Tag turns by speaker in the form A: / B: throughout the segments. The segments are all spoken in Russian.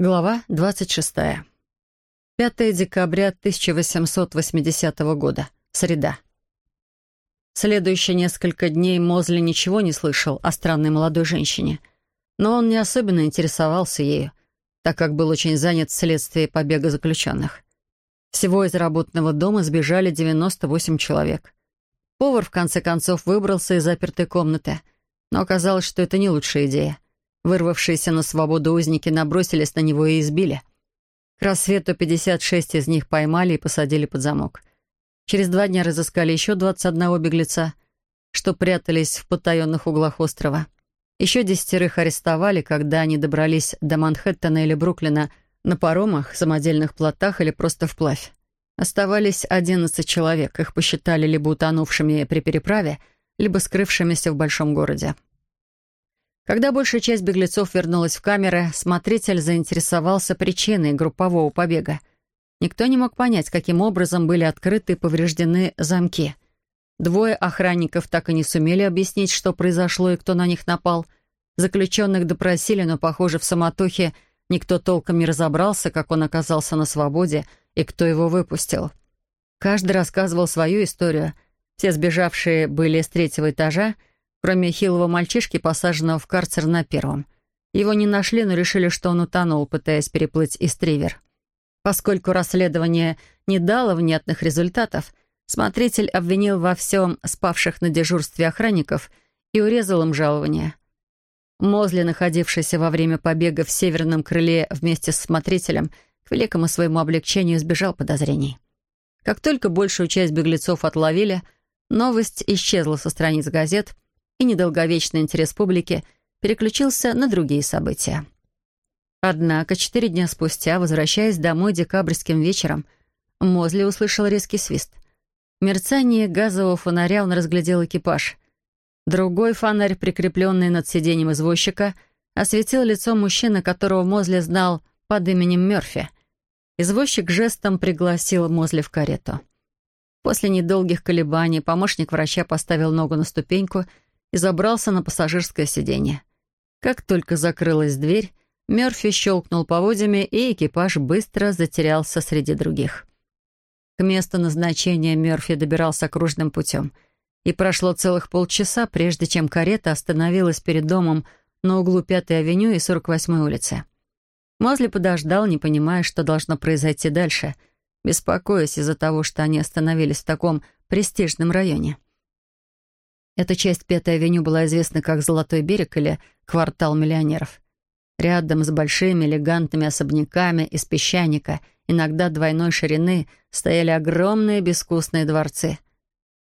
A: Глава 26. 5 декабря 1880 года. Среда. Следующие несколько дней Мозли ничего не слышал о странной молодой женщине, но он не особенно интересовался ею, так как был очень занят вследствие побега заключенных. Всего из работного дома сбежали 98 человек. Повар, в конце концов, выбрался из запертой комнаты, но оказалось, что это не лучшая идея — Вырвавшиеся на свободу узники набросились на него и избили. К рассвету 56 из них поймали и посадили под замок. Через два дня разыскали еще 21 беглеца, что прятались в потаенных углах острова. Еще десятерых арестовали, когда они добрались до Манхэттена или Бруклина на паромах, самодельных плотах или просто вплавь. Оставались 11 человек, их посчитали либо утонувшими при переправе, либо скрывшимися в большом городе. Когда большая часть беглецов вернулась в камеры, смотритель заинтересовался причиной группового побега. Никто не мог понять, каким образом были открыты и повреждены замки. Двое охранников так и не сумели объяснить, что произошло и кто на них напал. Заключенных допросили, но, похоже, в самотохе никто толком не разобрался, как он оказался на свободе и кто его выпустил. Каждый рассказывал свою историю. Все сбежавшие были с третьего этажа — кроме хилого мальчишки, посаженного в карцер на первом. Его не нашли, но решили, что он утонул, пытаясь переплыть Истривер. Поскольку расследование не дало внятных результатов, смотритель обвинил во всем спавших на дежурстве охранников и урезал им жалование. Мозли, находившийся во время побега в северном крыле вместе с смотрителем, к великому своему облегчению избежал подозрений. Как только большую часть беглецов отловили, новость исчезла со страниц газет — и недолговечный интерес публики переключился на другие события. Однако четыре дня спустя, возвращаясь домой декабрьским вечером, Мозли услышал резкий свист. В мерцании газового фонаря он разглядел экипаж. Другой фонарь, прикрепленный над сиденьем извозчика, осветил лицо мужчины, которого Мозли знал под именем Мёрфи. Извозчик жестом пригласил Мозли в карету. После недолгих колебаний помощник врача поставил ногу на ступеньку и забрался на пассажирское сиденье. Как только закрылась дверь, Мёрфи щелкнул поводьями, и экипаж быстро затерялся среди других. К месту назначения Мёрфи добирался окружным путем. И прошло целых полчаса, прежде чем карета остановилась перед домом на углу 5-й авеню и 48-й улицы. Мозли подождал, не понимая, что должно произойти дальше, беспокоясь из-за того, что они остановились в таком престижном районе. Эта часть Пятой авеню была известна как Золотой берег или Квартал миллионеров. Рядом с большими элегантными особняками из песчаника, иногда двойной ширины, стояли огромные безвкусные дворцы.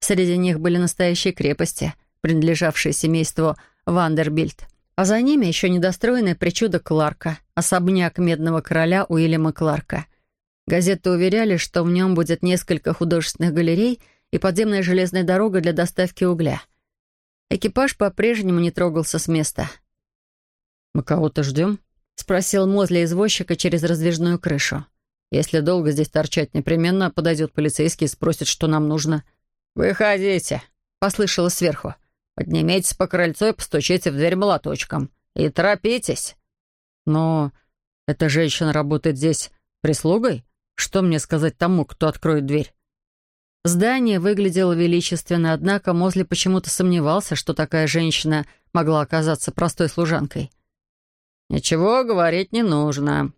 A: Среди них были настоящие крепости, принадлежавшие семейству Вандербильд. А за ними еще недостроенная причуда Кларка, особняк медного короля Уильяма Кларка. Газеты уверяли, что в нем будет несколько художественных галерей и подземная железная дорога для доставки угля — Экипаж по-прежнему не трогался с места. «Мы кого-то ждем?» — спросил Мозли извозчика через раздвижную крышу. «Если долго здесь торчать, непременно подойдет полицейский и спросит, что нам нужно». «Выходите», — послышалось сверху. «Поднимитесь по крыльцу и постучите в дверь молоточком. И торопитесь». «Но эта женщина работает здесь прислугой? Что мне сказать тому, кто откроет дверь?» Здание выглядело величественно, однако Мозли почему-то сомневался, что такая женщина могла оказаться простой служанкой. «Ничего говорить не нужно».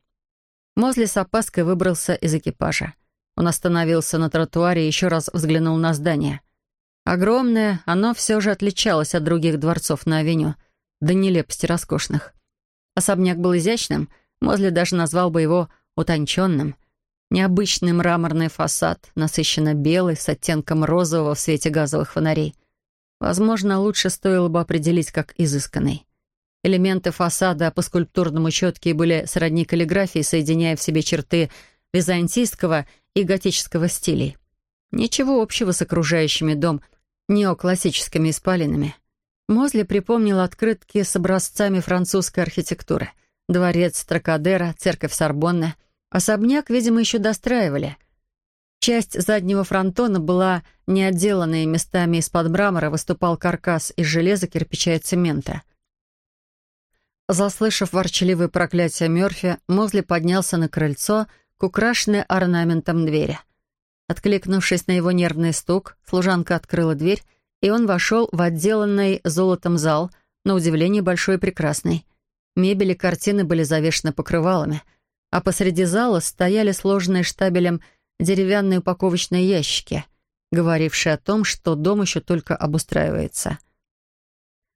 A: Мозли с опаской выбрался из экипажа. Он остановился на тротуаре и еще раз взглянул на здание. Огромное, оно все же отличалось от других дворцов на авеню, до нелепости роскошных. Особняк был изящным, Мозли даже назвал бы его утонченным — Необычный мраморный фасад, насыщенно белый, с оттенком розового в свете газовых фонарей. Возможно, лучше стоило бы определить как изысканный. Элементы фасада по скульптурному четкие были сродни каллиграфии, соединяя в себе черты византийского и готического стилей. Ничего общего с окружающими дом неоклассическими испалинами. Мозли припомнил открытки с образцами французской архитектуры. Дворец Тракадера, церковь Сорбонна — Особняк, видимо, еще достраивали. Часть заднего фронтона была не отделанной местами из-под мрамора выступал каркас из железа, кирпича и цемента. Заслышав ворчливое проклятие Мёрфи, Мозли поднялся на крыльцо к украшенной орнаментом двери. Откликнувшись на его нервный стук, служанка открыла дверь, и он вошел в отделанный золотом зал, на удивление большой и прекрасный. Мебель и картины были завешены покрывалами, а посреди зала стояли сложенные штабелем деревянные упаковочные ящики, говорившие о том, что дом еще только обустраивается.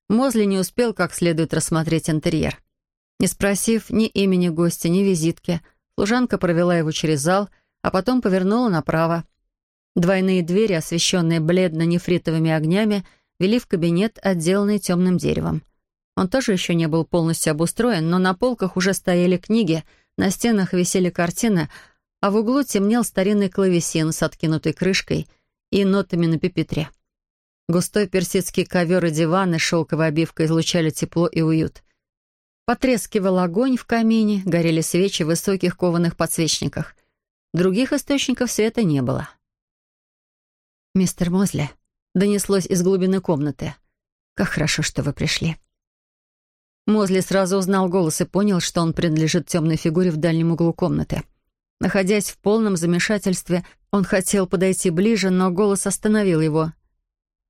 A: Мозли не успел как следует рассмотреть интерьер. Не спросив ни имени гостя, ни визитки, служанка провела его через зал, а потом повернула направо. Двойные двери, освещенные бледно-нефритовыми огнями, вели в кабинет, отделанный темным деревом. Он тоже еще не был полностью обустроен, но на полках уже стояли книги, на стенах висели картины, а в углу темнел старинный клавесин с откинутой крышкой и нотами на пепитре. Густой персидский ковер и диваны с шелковой обивкой излучали тепло и уют. Потрескивал огонь в камине, горели свечи в высоких кованых подсвечниках. Других источников света не было. «Мистер Мозли», — донеслось из глубины комнаты. «Как хорошо, что вы пришли». Мозли сразу узнал голос и понял, что он принадлежит темной фигуре в дальнем углу комнаты. Находясь в полном замешательстве, он хотел подойти ближе, но голос остановил его.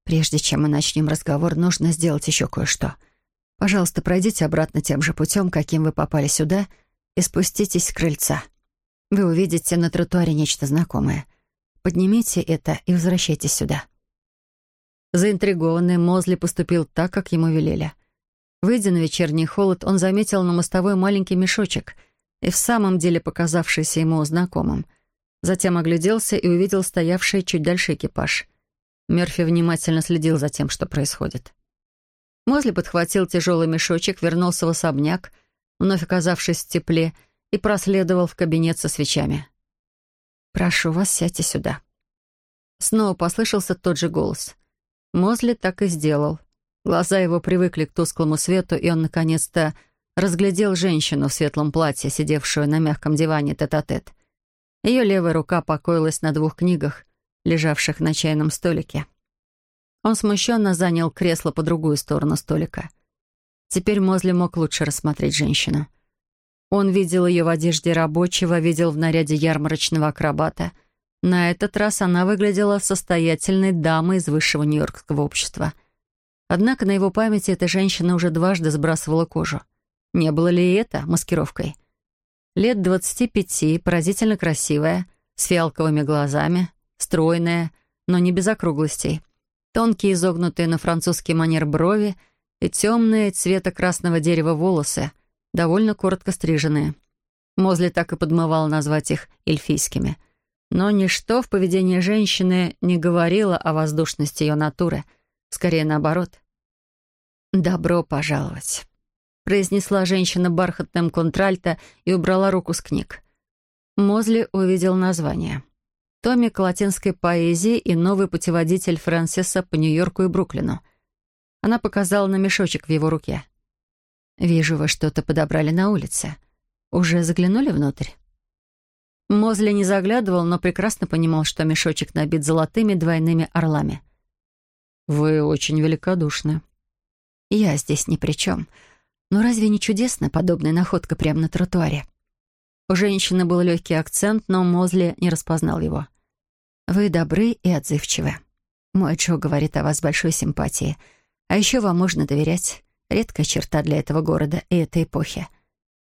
A: Прежде чем мы начнем разговор, нужно сделать еще кое-что. Пожалуйста, пройдите обратно тем же путем, каким вы попали сюда, и спуститесь с крыльца. Вы увидите на тротуаре нечто знакомое. Поднимите это и возвращайтесь сюда». Заинтригованный Мозли поступил так, как ему велели. Выйдя на вечерний холод, он заметил на мостовой маленький мешочек и в самом деле показавшийся ему знакомым. Затем огляделся и увидел стоявший чуть дальше экипаж. Мерфи внимательно следил за тем, что происходит. Мозли подхватил тяжелый мешочек, вернулся в особняк, вновь оказавшись в тепле, и проследовал в кабинет со свечами. «Прошу вас, сядьте сюда». Снова послышался тот же голос. Мозли так и сделал. Глаза его привыкли к тусклому свету, и он, наконец-то, разглядел женщину в светлом платье, сидевшую на мягком диване тет-а-тет. -тет. Ее левая рука покоилась на двух книгах, лежавших на чайном столике. Он смущенно занял кресло по другую сторону столика. Теперь Мозли мог лучше рассмотреть женщину. Он видел ее в одежде рабочего, видел в наряде ярмарочного акробата. На этот раз она выглядела состоятельной дамой из высшего нью-йоркского общества. Однако на его памяти эта женщина уже дважды сбрасывала кожу. Не было ли это маскировкой? Лет двадцати пяти, поразительно красивая, с фиалковыми глазами, стройная, но не без округлостей. Тонкие, изогнутые на французский манер брови и темные цвета красного дерева волосы, довольно коротко стриженные. Мозли так и подмывал назвать их эльфийскими. Но ничто в поведении женщины не говорило о воздушности ее натуры, скорее наоборот. «Добро пожаловать», — произнесла женщина бархатным контральто и убрала руку с книг. Мозли увидел название томик латинской поэзии и новый путеводитель Фрэнсиса по Нью-Йорку и Бруклину. Она показала на мешочек в его руке. «Вижу, вы что-то подобрали на улице. Уже заглянули внутрь?» Мозли не заглядывал, но прекрасно понимал, что мешочек набит золотыми двойными орлами. «Вы очень великодушны». «Я здесь ни при чем. Но разве не чудесно подобная находка прямо на тротуаре?» У женщины был легкий акцент, но Мозли не распознал его. «Вы добры и отзывчивы. Мой Джо говорит о вас с большой симпатией. А еще вам можно доверять. Редкая черта для этого города и этой эпохи.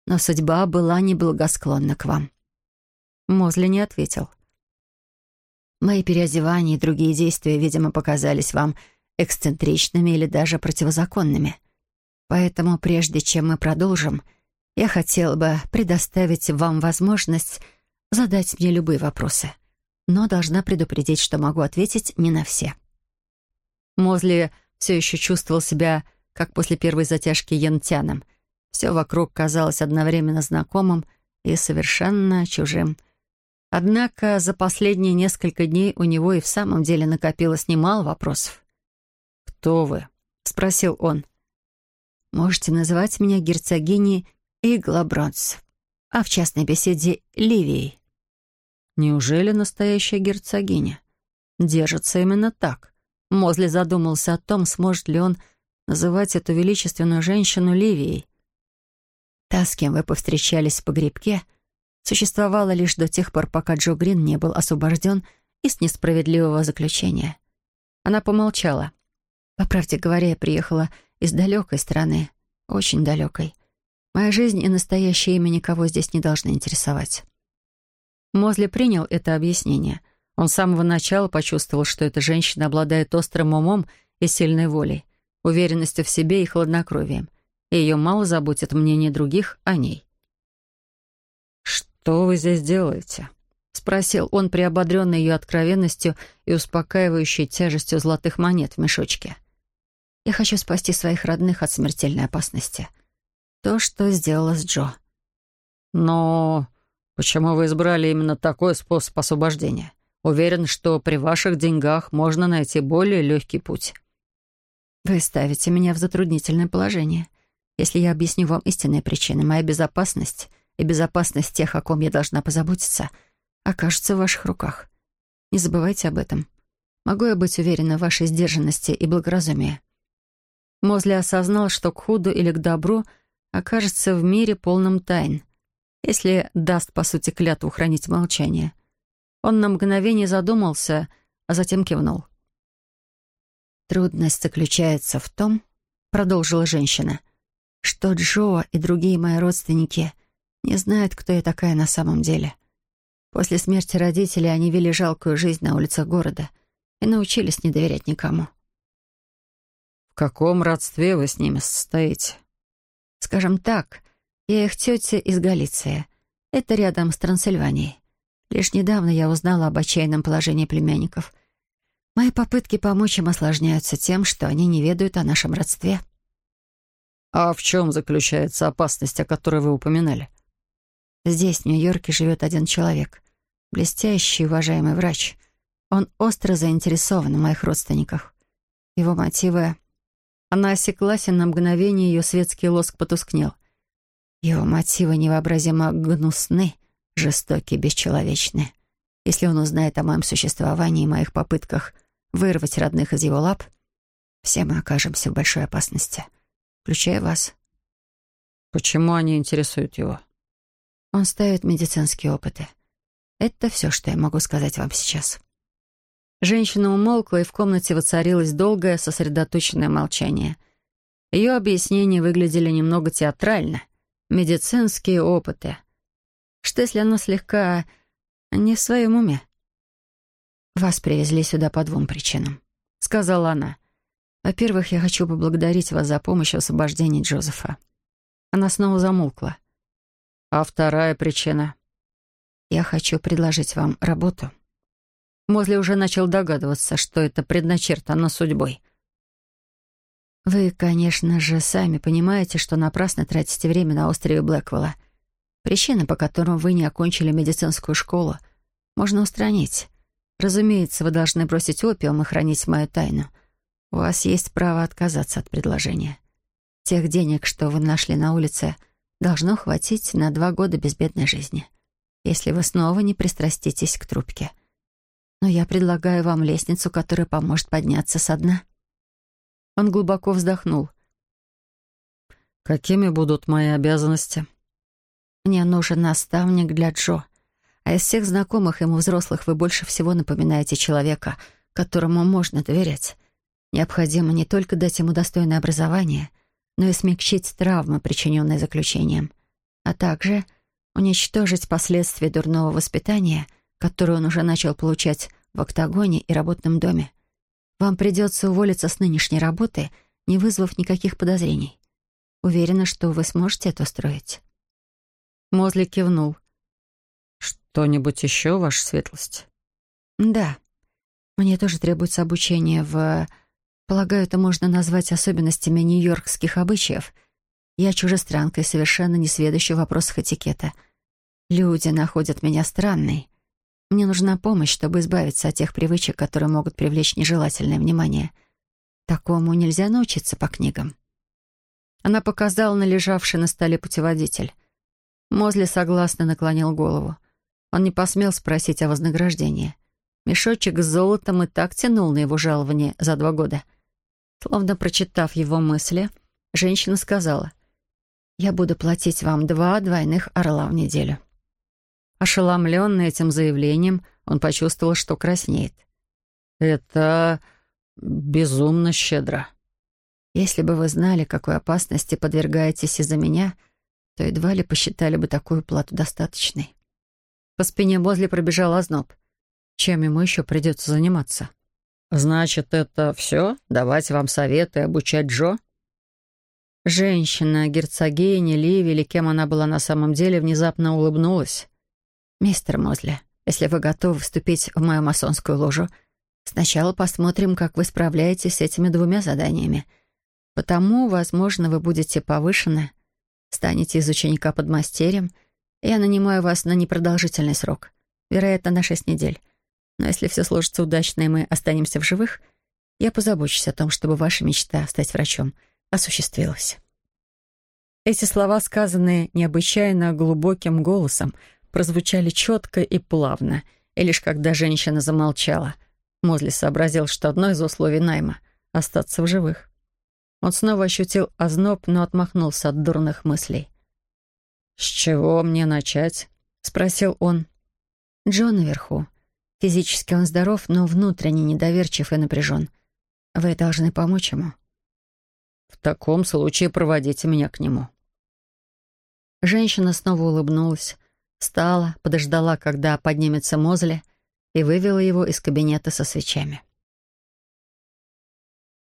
A: Но судьба была неблагосклонна к вам». Мозли не ответил. «Мои переодевания и другие действия, видимо, показались вам эксцентричными или даже противозаконными. Поэтому прежде чем мы продолжим, я хотел бы предоставить вам возможность задать мне любые вопросы, но должна предупредить, что могу ответить не на все. Мозли все еще чувствовал себя, как после первой затяжки янтяном. Все вокруг казалось одновременно знакомым и совершенно чужим. Однако за последние несколько дней у него и в самом деле накопилось немало вопросов. «Кто вы?» — спросил он. «Можете называть меня герцогиней и Глобронц, а в частной беседе Ливией. Неужели настоящая герцогиня? Держится именно так. Мозли задумался о том, сможет ли он называть эту величественную женщину Ливией.
B: Та, с кем вы повстречались в погребке, существовала лишь до тех пор, пока Джо Грин не был освобожден из несправедливого заключения. Она помолчала. По правде говоря, я приехала из далекой страны, очень далекой. Моя жизнь и настоящее имя никого здесь не должны интересовать.
A: Мозли принял это объяснение. Он с самого начала почувствовал, что эта женщина обладает острым умом и сильной волей, уверенностью в себе и хладнокровием. И ее мало заботит мнение других о ней. «Что вы здесь делаете?» — спросил он, приободренный ее откровенностью и успокаивающей тяжестью золотых монет в мешочке.
B: «Я хочу спасти своих родных от смертельной опасности. То, что сделала с Джо».
A: «Но почему вы избрали именно такой способ освобождения? Уверен, что при ваших деньгах можно найти более легкий путь».
B: «Вы ставите меня в затруднительное положение. Если я объясню вам истинные причины, моя безопасность и безопасность тех, о ком я должна позаботиться, окажется в ваших руках. Не забывайте об этом. Могу я быть уверена в вашей сдержанности и благоразумии?»
A: Мозли осознал, что к худу или к добру окажется в мире полном тайн, если даст, по сути, клятву хранить молчание. Он на мгновение задумался, а затем кивнул.
B: «Трудность заключается в том, — продолжила женщина, — что Джо и другие мои родственники не знают, кто я такая на самом деле. После смерти родителей они вели жалкую жизнь на улицах города и научились не доверять никому.
A: «В каком родстве вы с ними состоите?»
B: «Скажем так, я их тетя из Галиции. Это рядом с Трансильванией. Лишь недавно я узнала об отчаянном положении племянников — Мои попытки помочь им осложняются тем, что они не ведают о нашем родстве.
A: А в чем заключается опасность, о которой вы упоминали?
B: Здесь, в Нью-Йорке, живет один человек. Блестящий, уважаемый врач. Он остро заинтересован в моих родственниках. Его мотивы... Она осеклась, и на мгновение ее светский лоск потускнел. Его мотивы невообразимо гнусны, жестоки, бесчеловечны. Если он узнает о моем существовании и моих попытках вырвать родных из его лап, все мы окажемся в большой опасности, включая вас.
A: Почему они интересуют его?
B: Он ставит медицинские опыты. Это все, что я могу сказать вам сейчас.
A: Женщина умолкла, и в комнате воцарилось долгое, сосредоточенное молчание. Ее объяснения выглядели немного театрально. Медицинские опыты. Что, если оно слегка не в своем уме?
B: «Вас привезли сюда по двум причинам», — сказала она. «Во-первых, я хочу поблагодарить вас за помощь в освобождении Джозефа». Она снова замолкла.
A: «А вторая причина?»
B: «Я хочу предложить вам работу».
A: Мозли уже начал догадываться, что это предначертано судьбой.
B: «Вы, конечно же, сами понимаете, что напрасно тратите время на острове Блэквелла. Причины, по которым вы не окончили медицинскую школу, можно устранить. Разумеется, вы должны бросить опиум и хранить мою тайну. У вас есть право отказаться от предложения. Тех денег, что вы нашли на улице, должно хватить на два года безбедной жизни, если вы снова не пристраститесь к трубке. Но я предлагаю вам лестницу, которая поможет подняться со дна».
A: Он глубоко вздохнул. «Какими будут мои обязанности?»
B: «Мне нужен наставник для Джо. А из всех знакомых ему взрослых вы больше всего напоминаете человека, которому можно доверять. Необходимо не только дать ему достойное образование, но и смягчить травмы, причиненные заключением, а также уничтожить последствия дурного воспитания, которое он уже начал получать в октагоне и работном доме. Вам придется уволиться с нынешней работы, не вызвав никаких подозрений. Уверена, что вы сможете это устроить».
A: Мозли кивнул. «Что-нибудь еще, ваша светлость?»
B: «Да. Мне тоже требуется обучение в... Полагаю, это можно назвать особенностями нью-йоркских обычаев. Я чужестранка и совершенно не сведуща в вопросах этикета. Люди находят меня странной. Мне нужна помощь, чтобы избавиться от тех привычек, которые могут привлечь нежелательное внимание. Такому нельзя научиться по книгам».
A: Она показала на лежавший на столе путеводитель. Мозли согласно наклонил голову. Он не посмел спросить о вознаграждении. Мешочек с золотом и так тянул на его жалование за два года. Словно прочитав его мысли, женщина сказала,
B: Я буду платить вам два двойных орла в неделю».
A: Ошеломленный этим заявлением, он почувствовал, что краснеет. «Это безумно щедро».
B: «Если бы вы знали, какой опасности подвергаетесь из-за меня, то едва ли посчитали бы такую плату достаточной».
A: По спине Бозли пробежал озноб. Чем ему еще придется заниматься? «Значит, это все? Давать вам советы, обучать Джо?» Женщина, герцогиня, Ливи или кем она была на самом деле, внезапно улыбнулась.
B: «Мистер Мозли, если вы готовы вступить в мою масонскую ложу, сначала посмотрим, как вы справляетесь с этими двумя заданиями. Потому, возможно, вы будете повышены, станете из ученика подмастерьем. Я нанимаю вас на непродолжительный срок, вероятно, на шесть недель. Но если все сложится удачно и мы останемся в живых, я позабочусь о том, чтобы ваша мечта стать врачом осуществилась».
A: Эти слова, сказанные необычайно глубоким голосом, прозвучали четко и плавно, и лишь когда женщина замолчала, Мозли сообразил, что одно из условий найма — остаться в живых. Он снова ощутил озноб, но отмахнулся от дурных мыслей. «С чего мне начать?» — спросил он.
B: «Джо наверху. Физически он здоров, но внутренне недоверчив и напряжен. Вы должны помочь ему».
A: «В таком случае проводите меня к нему». Женщина снова улыбнулась, Встала, подождала, когда поднимется Мозли, и вывела его из кабинета со свечами.